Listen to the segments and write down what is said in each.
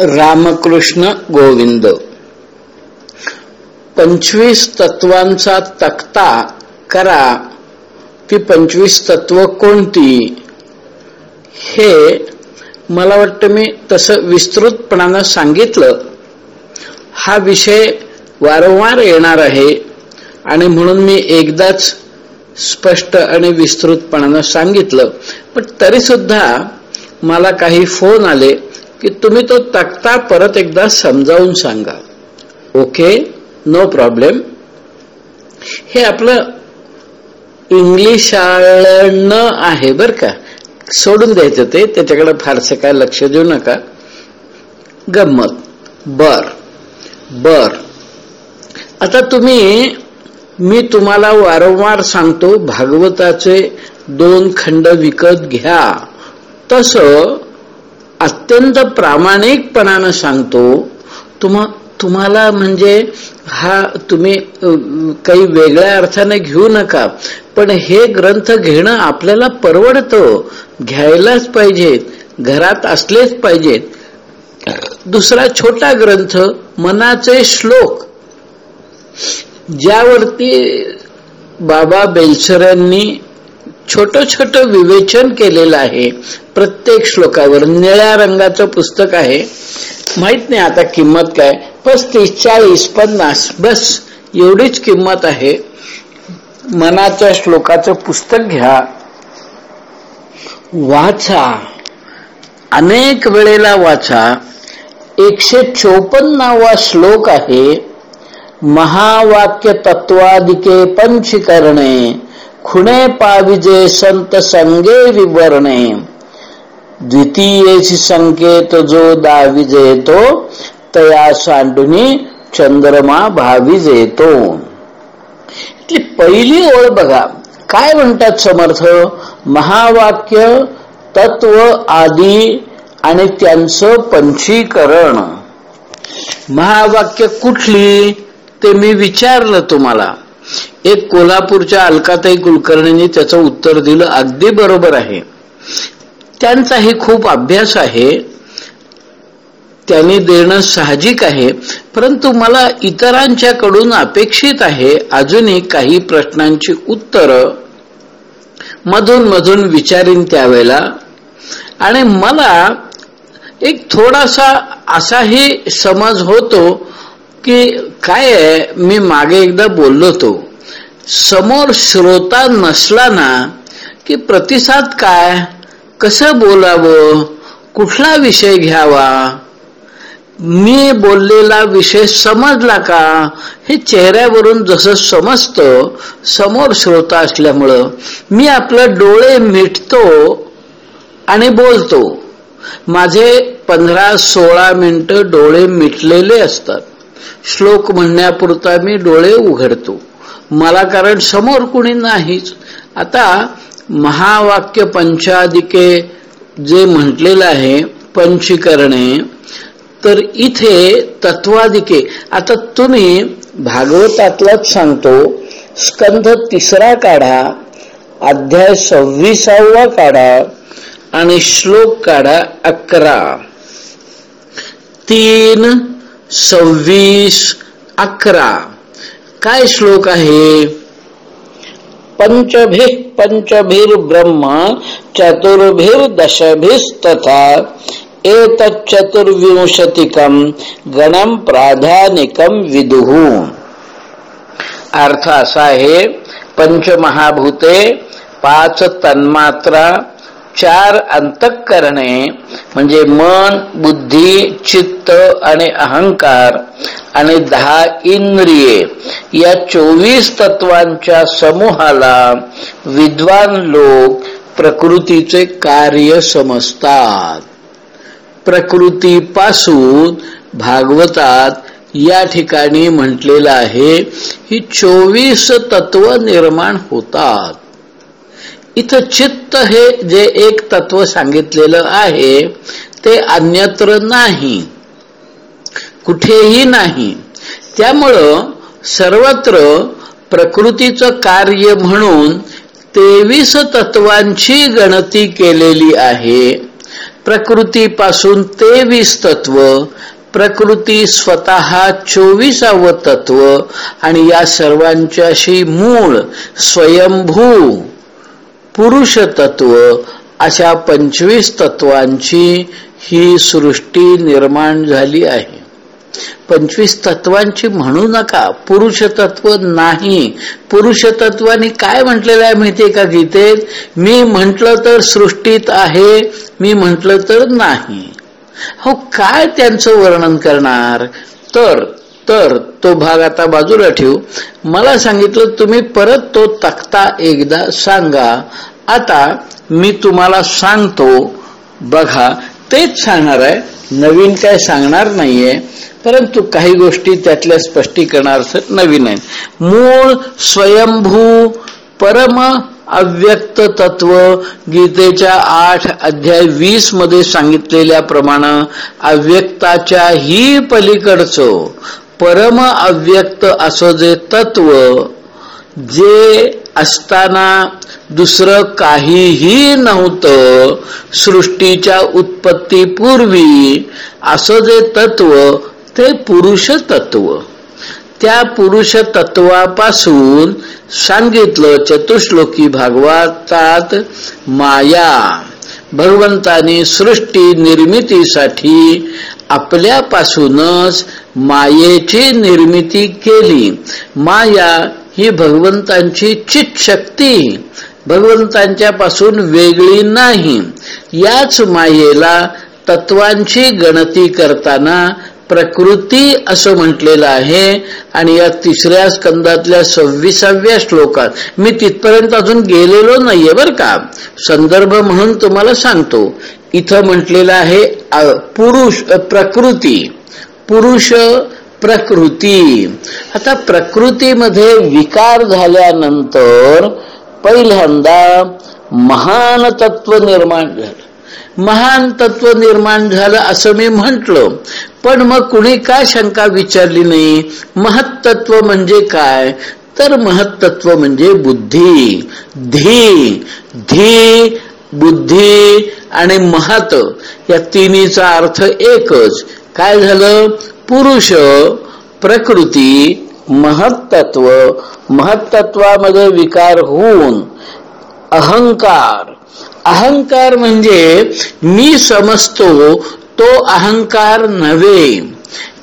रामकृष्ण गोविंद. पंचवीस तत्वांचा तक्ता करा. ती पंचवीस तत्व कोणती? हे मला वाटतं मी तसं विस्तृतपणानं सांगितलं. हा विषय वारंवार येणार आहे आणि म्हणून मी एकदाच स्पष्ट आणि विस्तृतपणानं सांगितलं. पण तरी सुद्धा मला काही फोन आले. की तुम्ही तो तक्ता परत एकदा समजावून सांगा. ओके नो प्रॉब्लेम हे आपलं इंग्लिशाळणं आहे बर का. सोडून द्यायचं ते. त्याच्याकडे फारसं काय लक्ष देऊ नका. गंमत. बर. बर. आता तुम्ही मी तुम्हाला वारंवार सांगतो भागवताचे दोन खंड विकत घ्या. तसं अत्यंत प्रामाणिकपणानं सांगतो तुम्हा तुम्हाला म्हणजे हा तुम्ही काही वेगळ्या अर्थाने घेऊ नका पण हे ग्रंथ घेणं आपल्याला परवडतं. घ्यायलाच पाहिजेत घरात असलेच पाहिजेत दुसरा छोटा ग्रंथ मनाचे श्लोक. ज्यावरती बाबा बेलसरांनी छोट छोट विवेचन केलेलं आहे. प्रत्येक श्लोकावर निळ्या रंगाचं पुस्तक आहे. माहीत नाही आता किंमत काय. पस्तीस चाळीस पन्नास बस एवढीच किंमत आहे. मनाच्या श्लोकाचं पुस्तक घ्या. वाचा. अनेक वेळेला वाचा. एकशे चोपन्नावा श्लोक आहे. महावाक्य तत्वादिके पंचीकरणे. खुणे पाविजे संत संगे विवरणे. द्वितीयेशी संकेत जो दाविजेतो तया सांडुनी चंद्रमा भाविजेतो ती पहिली ओळ बघा. काय म्हणतात समर्थ? महावाक्य तत्व आदी आणि त्यांचं पंचीकरण. महावाक्य कुठली? ते मी विचारलं तुम्हाला. एक कोल्हापूरच्या अलकाताई कुलकर्णींनी त्याचं उत्तर दिलं. अगदी बरोबर आहे. त्यांचाही खूप अभ्यास आहे. त्यांनी देणं साहजिक आहे. परंतु मला इतरांच्याकडून अपेक्षित आहे. अजूनही काही प्रश्नांची उत्तरं मधून मधून विचारीन त्यावेळेला. आणि मला एक थोडासा असाही समज होतो. की काय आहे? मी मागे एकदा बोललो तो समोर श्रोता नसला ना की प्रतिसाद काय? कसं बोलावं? कुठला विषय घ्यावा? मी बोललेला विषय समजला का? हे चेहऱ्यावरून जसं समजतं समोर श्रोता असल्यामुळं मी आपलं डोळे मिटतो आणि बोलतो. माझे पंधरा सोळा मिनिटं डोळे मिटलेले असतात. श्लोक म्हणण्यापुरता मी डोळे उघडतो. मला कारण समोर कुणी नाहीच. आता महावाक्य पंचाधिके जे म्हटलेलं आहे पंचीकरणे तर इथे तत्वाधिके आता तुम्ही भागवतातलाच सांगतो स्कंध तिसरा काढा अध्याय सव्वीसावा काढा आणि श्लोक काढा अकरा. तीन सव्वीस अकरा. काय श्लोक आहे? पंचभिः पंचभिर ब्रह्म चतुर्भिर दशभिस्तथा एतच्चतुर्विंशतिकम गणम प्राधानिकम विदुहू अर्थ असा आहे पंचमहाभूते पाच तन्मात्रा चार अंतःकरणे म्हणजे मन बुद्धी चित्त आणि अहंकार आणि दहा इंद्रिये या चोवीस तत्वांच्या समूहाला विद्वान लोक प्रकृतीचे कार्य समजतात. प्रकृतीपासून भागवतात या ठिकाणी म्हटलेलं आहे ही चोवीस तत्व निर्माण होतात. इथं चित्त हे जे एक तत्व सांगितलेलं आहे ते अन्यत्र नाही. कुठेही नाही. त्यामुळं सर्वत्र प्रकृतीचं कार्य म्हणून तेवीस तत्वांची गणती केलेली आहे. प्रकृतीपासून तेवीस तत्व प्रकृती स्वतः चोवीसावं तत्व आणि या सर्वांच्याशी मूळ स्वयंभू. पुरुष तत्व अशा पंचवीस तत्वांची ही सृष्टी निर्माण झाली आहे. पंचवीस तत्वांची म्हणू नका पुरुष तत्व नाही. पुरुष तत्वाने काय म्हटलेलं आहे माहितीये का गीतेत? मी म्हंटल तर सृष्टीत आहे मी म्हंटल तर नाही. हो काय त्यांचं वर्णन करणार? तर तर तो भाग आता बाजूला ठेवू. मला सांगितलं तुम्ही परत तो तक्ता एकदा सांगा. आता मी तुम्हाला सांगतो. बघा तेच सांगणार आहे. नवीन काय सांगणार नाहीये. परंतु काही गोष्टी त्यातल्या स्पष्टीकरणार्थ नवीन आहेत. मूळ स्वयंभू परम अव्यक्त तत्व गीतेच्या आठ अध्याय वीसमध्ये सांगितलेल्या प्रमाणे अव्यक्ताच्या ही पलीकडचं परम अव्यक्त असं जे तत्व जे असताना दुसरं काहीही नव्हतं सृष्टीच्या उत्पत्तीपूर्वी असं जे तत्व ते पुरुष तत्व. त्या पुरुष तत्वापासून सांगितलं चतुश्लोकी भागवतात माया भगवंतानी सृष्टी निर्मितीसाठी आपल्यापासूनच मायेची निर्मिती केली. माया ही भगवंतांची चित शक्ती भगवंतांच्या पासून वेगळी नाही. याच मायेला तत्वांची गणती करताना प्रकृती असं म्हटलेलं आहे. आणि या तिसऱ्या स्कंदातल्या सव्वीसाव्या श्लोकात मी तिथपर्यंत अजून गेलेलो नाहीये बर का. संदर्भ म्हणून तुम्हाला सांगतो. इथं म्हटलेलं आहे पुरुष प्रकृती. पुरुष प्रकृती. आता प्रकृतीमध्ये विकार झाल्यानंतर पहिल्यांदा महान तत्व निर्माण झालं. महान तत्व निर्माण झालं असं मी म्हंटल. पण मग कुणी काय शंका विचारली नाही? महत्त्व म्हणजे काय? तर महत्त्व म्हणजे बुद्धी. धी धी बुद्धी आणि महत या तिन्हीचा अर्थ एकच. काय झालं? पुरुष प्रकृती महत्त्व महत्त्वामध्ये विकार होऊन अहंकार. अहंकार म्हणजे मी समजतो तो अहंकार नव्हे.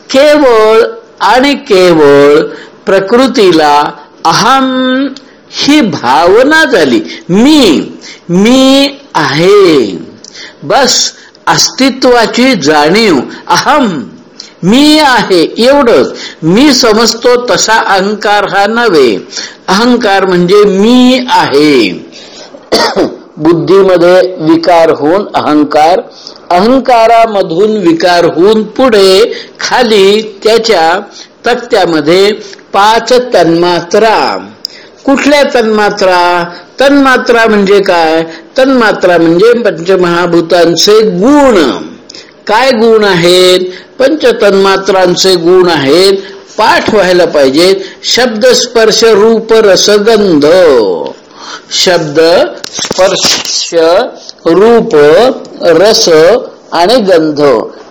केवळ आणि केवळ प्रकृतीला अहम ही भावना झाली. मी मी आहे. बस अस्तित्वाची जाणीव. अहम मी आहे एवढंच. मी समजतो तसा अहंकार हा नव्हे. अहंकार म्हणजे मी आहे. बुद्धीमध्ये विकार होऊन अहंकार अहंकारामधून विकार होऊन पुढे खाली त्याच्या तक्त्यामध्ये पाच तन्मात्रा. कुठल्या तन्मात्रा? तन्मात्रा म्हणजे काय? तन्मात्रा म्हणजे पंचमहाभूतांचे गुण. काय गुण आहेत? पंच तन्मात्रांचे गुण आहेत. पाठ व्हायला पाहिजेत शब्द स्पर्श रूप रसगंध. शब्द स्पर्श रूप रस आणि गंध.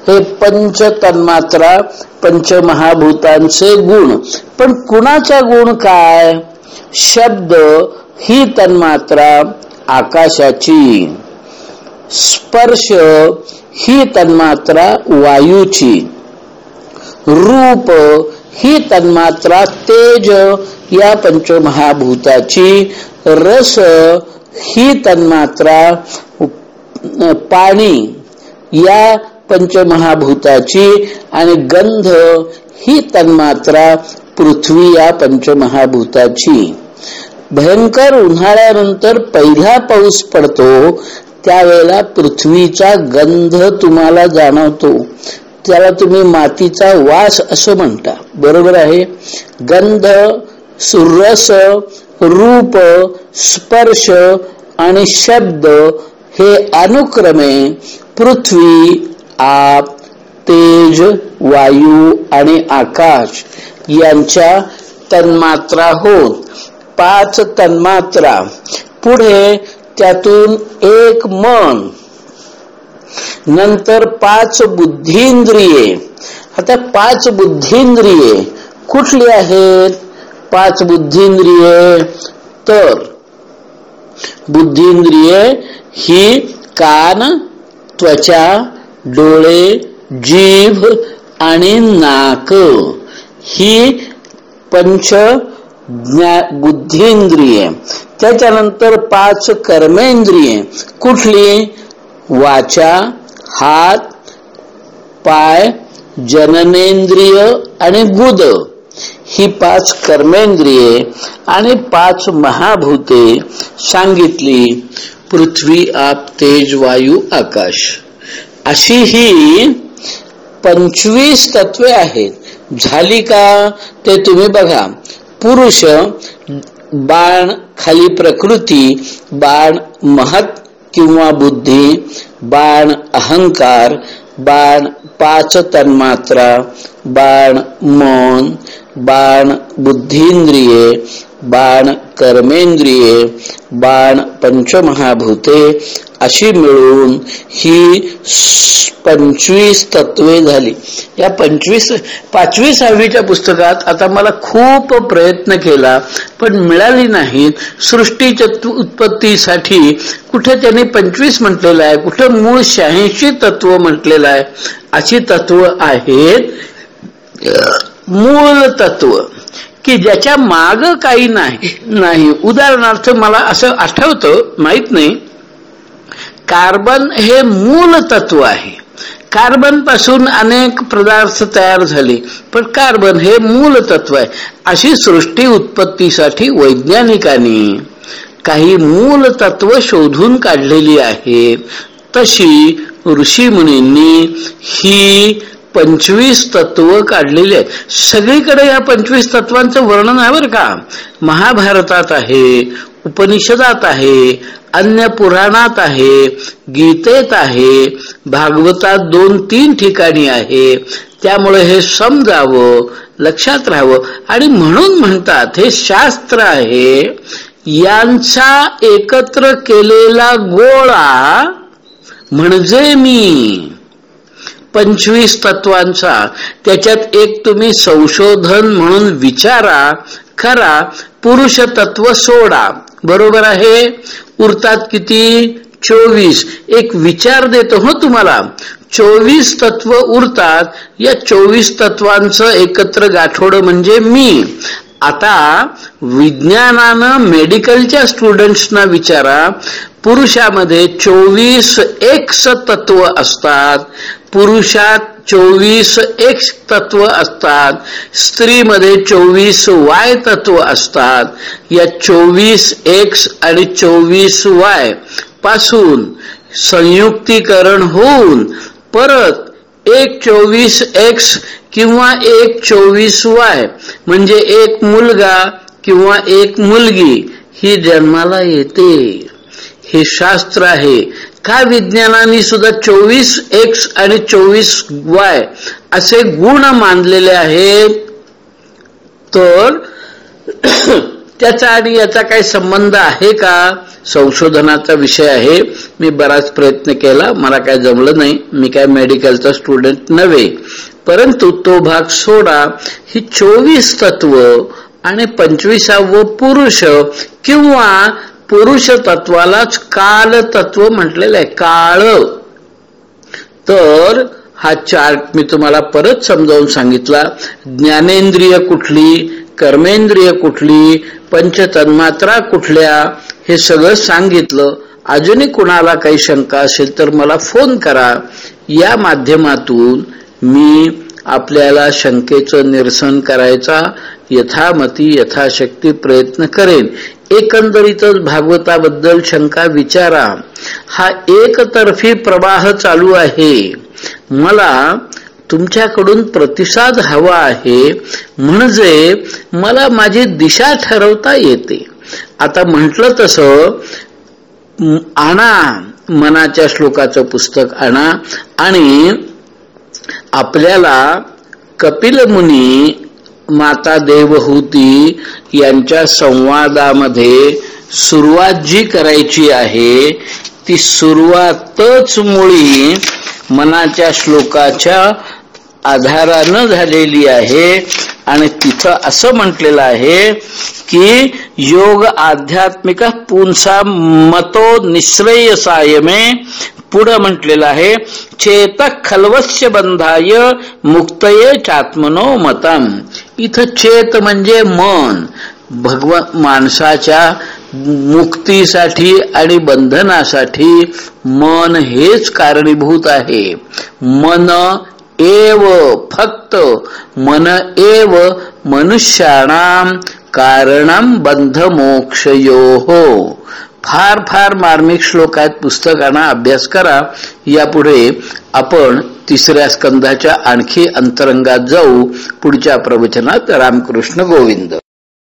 हे पंच तन्मात्रा पंचमहाभूतांचे गुण. पण कुणाचा गुण काय? शब्द ही तन्मात्रा आकाशाची. स्पर्श ही तन्मात्रा वायूची. रूप ही तन्मात्रा तेज या पंचमहाभूताची. रस ही तन्मात्रा पाणी या पंचमहाभूताची. आणि गंध ही तन्मात्रा पृथ्वी या पंचमहाभूताची. भयंकर उन्हाळ्यानंतर पहिला पाऊस पडतो त्यावेळेला पृथ्वीचा गंध तुम्हाला जाणवतो. त्याला तुम्ही मातीचा वास असं म्हणता. बरोबर आहे? गंध सुरस रूप स्पर्श आणि शब्द हे अनुक्रमे पृथ्वी आप तेज वायू आणि आकाश यांच्या तन्मात्रा होत. पाच तन्मात्रा पुढे त्यातून एक मन. नंतर पाच बुद्धींद्रिये. आता पाच बुद्धींद्रिये कुठली आहेत? पाच बुद्धींद्रिये तर. बुद्धींद्रिये ही कान त्वचा डोळे जीभ आणि नाक. ही पंच बुद्धींद्रिये. त्याच्यानंतर पाच कर्मेंद्रिये. कुठली? वाचा हात पाय जननेंद्रिय आणि गुद ही पाच कर्मेंद्रिये आणि पाच महाभूते सांगितली पृथ्वी आप तेज वायू आकाश. अशी ही पंचवीस तत्वे आहेत. झाली का? ते तुम्ही बघा. पुरुष बाण खाली प्रकृती बाण महत किंवा बुद्धी बाण अहंकार बाण पाच तन्मात्रा बाण मन बाण बुद्धींद्रिये बाण कर्मेंद्रिये बाण पंचमहाभूते अशी मिळून ही पंचवीस तत्वे झाली. या पंचवीस पाचवी सहावीच्या पुस्तकात आता मला खूप प्रयत्न केला पण मिळाली नाहीत. सृष्टीच्या उत्पत्तीसाठी कुठे त्यांनी पंचवीस म्हटलेलं आहे? कुठे मूळ शहाऐंशी तत्व म्हटलेलं आहे? अशी तत्व आहेत मूळ तत्व. की ज्याच्या माग काही नाही. नाही. उदाहरणार्थ मला असं आठवतं माहीत नाही. कार्बन हे मूल तत्व आहे. कार्बनपासून अनेक पदार्थ तयार झाले पण कार्बन हे मूल तत्व आहे. अशी सृष्टी उत्पत्तीसाठी वैज्ञानिकांनी काही मूल तत्व शोधून काढलेली आहेत तशी ऋषी मुनींनी ही पंचवीस तत्व काढलेली आहेत. सगळीकडे या पंचवीस तत्वांचं वर्णन आहे बरं का. महाभारतात आहे उपनिषदात आहे अन्य पुराणात आहे गीतेत आहे भागवतात दोन तीन ठिकाणी आहे. त्यामुळे हे समजावं लक्षात राहावं. आणि म्हणून म्हणतात हे शास्त्र आहे यांचा एकत्र केलेला गोळा म्हणजे मी. पंचवीस तत्वांचा. त्याच्यात एक तुम्ही संशोधन म्हणून विचारा करा पुरुष तत्व सोडा. बरोबर आहे? उरतात किती? चोवीस. एक विचार देतो हो तुम्हाला. चोवीस तत्व उरतात. या चोवीस तत्वांचं एकत्र गाठोड म्हणजे मी. आता विज्ञानानं मेडिकलच्या स्टुडंट्सना विचारा पुरुषामध्ये चोवीस एक्स तत्व असतात पुरुषात चोवीस एक्स तत्व असतात स्त्रीमध्ये चोवीस वाय तत्व असतात. या चोवीस एक्स आणि चोवीस वायपासून संयुक्तीकरण होऊन परत एक चोवीस एक्स किंवा एक चोवीस वाय म्हणजे एक मुलगा किंवा एक मुलगी ही जन्माला येते. हे शास्त्र आहे. का विज्ञानाने सुद्धा चोवीस एक्स आणि चोवीस वाय असे गुण मानलेले आहेत. तर त्याचा आणि याचा काही संबंध आहे का? संशोधनाचा विषय आहे. मी बराच प्रयत्न केला. मला काय जमलं नाही. मी काय मेडिकलचा स्टुडंट नव्हे. परंतु तो भाग सोडा. ही चोवीस तत्व आणि पंचवीसावं पुरुष किंवा पुरुष तत्वालाच काल तत्व म्हटलेलं आहे. काळ. तर हा चार्ट मी तुम्हाला परत समजावून सांगितला. ज्ञानेंद्रिय कुठली? कर्मेंद्रिय कुठली पंचतन्मात्रा कुठल्या हे सगळं सांगितलं. अजूनही कुणाला काही शंका असेल तर मला फोन करा. या माध्यमातून मी आपल्याला शंकेचं निरसन करायचा यथामती यथाशक्ती प्रयत्न करेन. एकंदरीतच भागवताबद्दल शंका विचारा. हा एकतर्फी प्रवाह चालू आहे. मला तुमच्याकडून प्रतिसाद हवा आहे म्हणजे मला माझी दिशा ठरवता येते. आता म्हटलं तसं आणा मनाच्या श्लोकाचं पुस्तक आणा आणि आपल्याला कपिल मुनी माता देवहूती यांच्या संवादामध्ये सुरुवात जी करायची आहे ती सुरुवातच मुळी मनाच्या श्लोकाच्या आधारानं झालेली आहे. आणि तिथं असं म्हटलेलं आहे की योग आध्यात्मिक पुंसा मतो निश्रय सायमे पुढं म्हटलेलं आहे चेतक खलवस्य बंधाय मुक्तये चात्मनो मतम. इथं चेत म्हणजे मन. भगवान माणसाच्या मुक्तीसाठी आणि बंधनासाठी मन हेच कारणीभूत आहे. मन एव फक्त मन एव मनुष्याणाम कारणम बंध मोक्षयो हो फार फार मार्मिक श्लोक आहेत पुस्तकांना अभ्यास करा. यापुढे आपण तिसऱ्या स्कंदाच्या आणखी अंतरंगात जाऊ. पुढच्या प्रवचनात रामकृष्ण गोविंद.